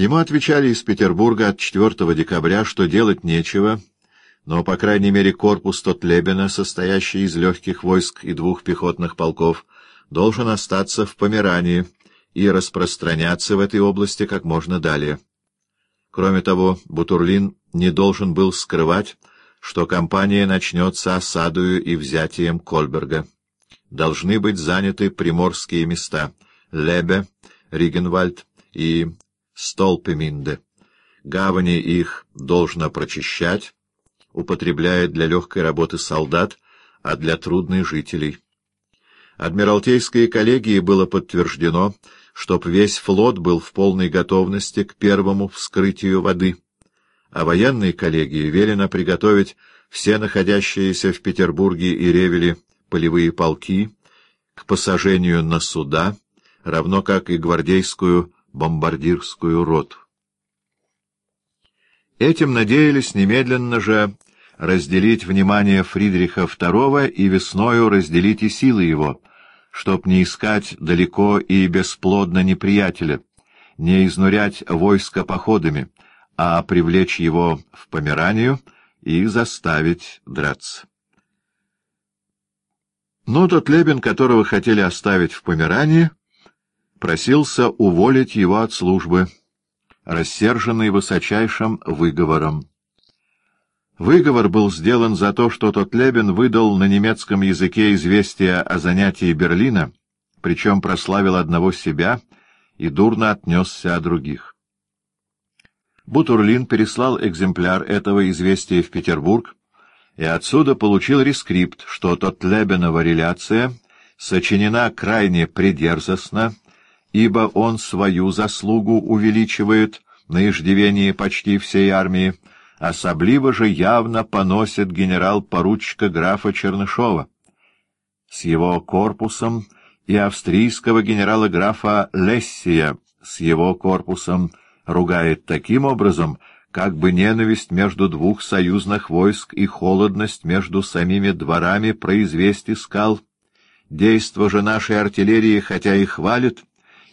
Ему отвечали из Петербурга от 4 декабря, что делать нечего, но, по крайней мере, корпус Тотлебена, состоящий из легких войск и двух пехотных полков, должен остаться в Померании и распространяться в этой области как можно далее. Кроме того, Бутурлин не должен был скрывать, что кампания начнется осадою и взятием Кольберга. Должны быть заняты приморские места — Лебе, Ригенвальд и Столпеминде. Гавани их должно прочищать, употребляя для легкой работы солдат, а для трудной жителей. Адмиралтейской коллегии было подтверждено, чтоб весь флот был в полной готовности к первому вскрытию воды, а военной коллегии велено приготовить все находящиеся в Петербурге и Ревеле полевые полки к посажению на суда, равно как и гвардейскую бомбардирскую роту. Этим надеялись немедленно же разделить внимание Фридриха II и весною разделить и силы его, чтоб не искать далеко и бесплодно неприятеля, не изнурять войско походами, а привлечь его в Померанию и заставить драться. Но тот Лебен, которого хотели оставить в Померании, просился уволить его от службы, рассерженный высочайшим выговором. Выговор был сделан за то, что тот Лебен выдал на немецком языке известие о занятии Берлина, причем прославил одного себя и дурно отнесся о других. Бутурлин переслал экземпляр этого известия в Петербург, и отсюда получил рескрипт, что тот Лебенова реляция сочинена крайне придерзостно, ибо он свою заслугу увеличивает на иждивении почти всей армии, особливо же явно поносит генерал-поручика графа Чернышова. С его корпусом и австрийского генерала-графа Лессия с его корпусом ругает таким образом, как бы ненависть между двух союзных войск и холодность между самими дворами произвести искал. Действо же нашей артиллерии, хотя и хвалит,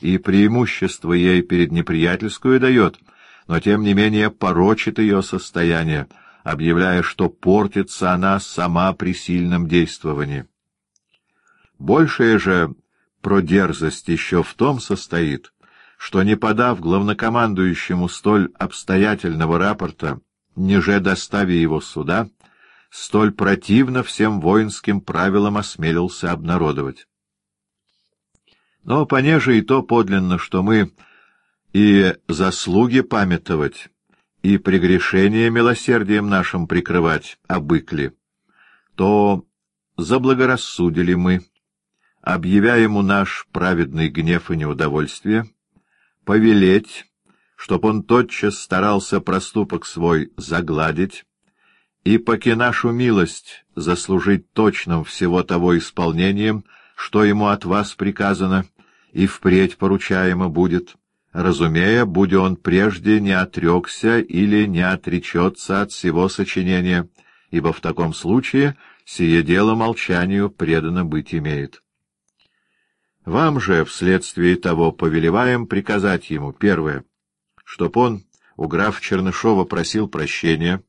и преимущество ей перед неприятельскую дает, но тем не менее порочит ее состояние, объявляя, что портится она сама при сильном действовании. Большая же продерзость еще в том состоит, что, не подав главнокомандующему столь обстоятельного рапорта, ниже достави его суда, столь противно всем воинским правилам осмелился обнародовать. Но понеже и то подлинно, что мы и заслуги памятовать, и прегрешение милосердием нашим прикрывать обыкли, то заблагорассудили мы, объявя ему наш праведный гнев и неудовольствие, повелеть, чтоб он тотчас старался проступок свой загладить, и, поки нашу милость, заслужить точным всего того исполнением, что ему от вас приказано, и впредь поручаемо будет, разумея, будь он прежде не отрекся или не отречется от всего сочинения, ибо в таком случае сие дело молчанию предано быть имеет. Вам же вследствие того повелеваем приказать ему, первое, чтоб он у графа Чернышова просил прощения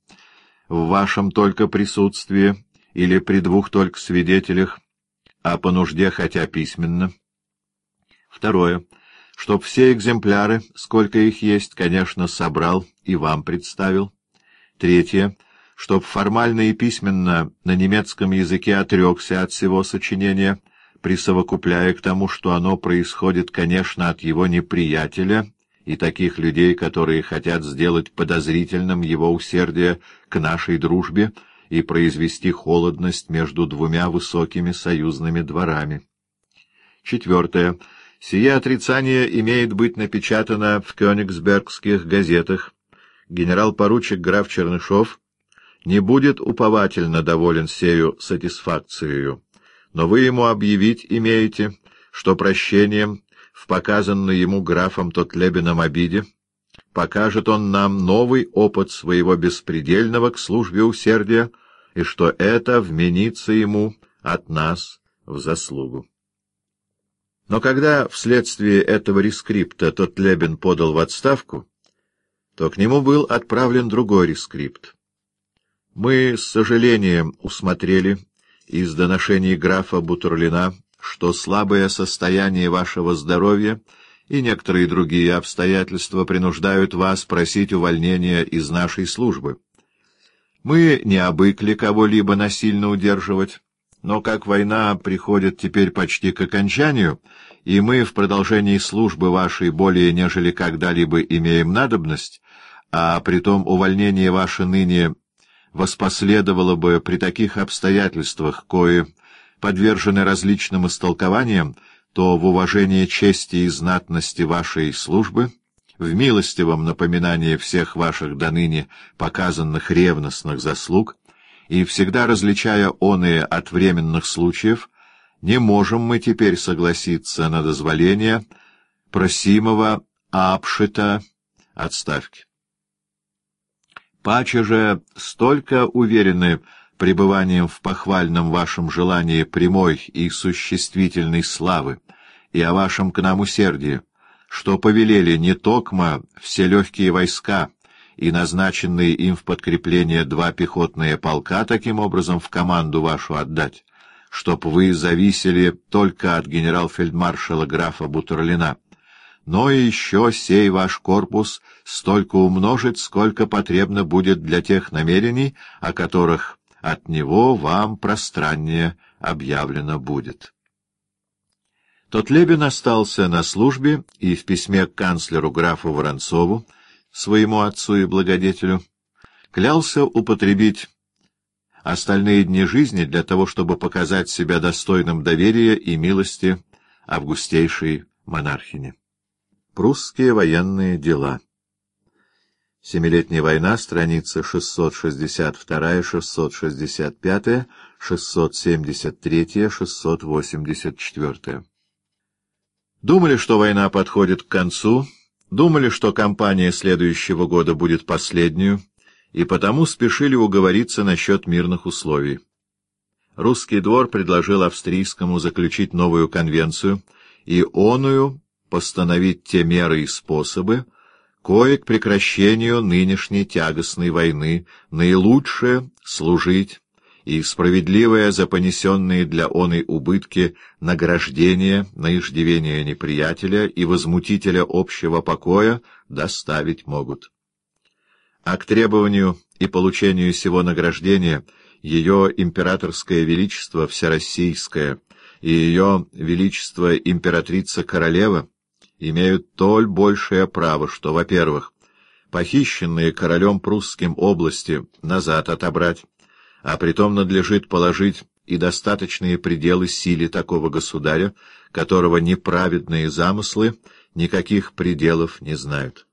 в вашем только присутствии или при двух только свидетелях, а по нужде хотя письменно, Второе. Чтоб все экземпляры, сколько их есть, конечно, собрал и вам представил. Третье. Чтоб формально и письменно на немецком языке отрекся от всего сочинения, присовокупляя к тому, что оно происходит, конечно, от его неприятеля и таких людей, которые хотят сделать подозрительным его усердие к нашей дружбе и произвести холодность между двумя высокими союзными дворами. Четвертое Сие отрицание имеет быть напечатано в кёнигсбергских газетах. Генерал-поручик граф Чернышов не будет уповательно доволен сею сатисфакцией, но вы ему объявить имеете, что прощением в показанной ему графом Тотлебином обиде покажет он нам новый опыт своего беспредельного к службе усердия, и что это вменится ему от нас в заслугу. Но когда вследствие этого рескрипта тот Лебен подал в отставку, то к нему был отправлен другой рескрипт. Мы с сожалением усмотрели из доношений графа Бутурлина, что слабое состояние вашего здоровья и некоторые другие обстоятельства принуждают вас просить увольнения из нашей службы. Мы не обыкли кого-либо насильно удерживать, но как война приходит теперь почти к окончанию, и мы в продолжении службы вашей более нежели когда-либо имеем надобность, а притом увольнение ваше ныне воспоследовало бы при таких обстоятельствах, кое подвержены различным истолкованиям, то в уважении чести и знатности вашей службы, в милостивом напоминании всех ваших доныне показанных ревностных заслуг и всегда различая оные от временных случаев, не можем мы теперь согласиться на дозволение просимого апшита отставки. Паче же столько уверены пребыванием в похвальном вашем желании прямой и существительной славы и о вашем к нам усердии, что повелели не токмо все легкие войска и назначенные им в подкрепление два пехотные полка таким образом в команду вашу отдать, чтоб вы зависели только от генерал-фельдмаршала графа Бутерлина, но еще сей ваш корпус столько умножить, сколько потребно будет для тех намерений, о которых от него вам пространнее объявлено будет. Тот Лебен остался на службе и в письме к канцлеру графу Воронцову, своему отцу и благодетелю, клялся употребить остальные дни жизни для того, чтобы показать себя достойным доверия и милости августейшей монархини. Прусские военные дела Семилетняя война, страница 662, 665, 673, 684. Думали, что война подходит к концу, думали, что кампания следующего года будет последнюю, и потому спешили уговориться насчет мирных условий. Русский двор предложил австрийскому заключить новую конвенцию и оную постановить те меры и способы, кое к прекращению нынешней тягостной войны наилучшее служить и справедливое за понесенные для оной убытки награждение на иждивение неприятеля и возмутителя общего покоя доставить могут. А к требованию и получению сего награждения ее императорское величество Всероссийское и ее величество императрица-королева имеют толь большее право, что, во-первых, похищенные королем прусским области назад отобрать, а притом надлежит положить и достаточные пределы силе такого государя, которого неправедные замыслы никаких пределов не знают.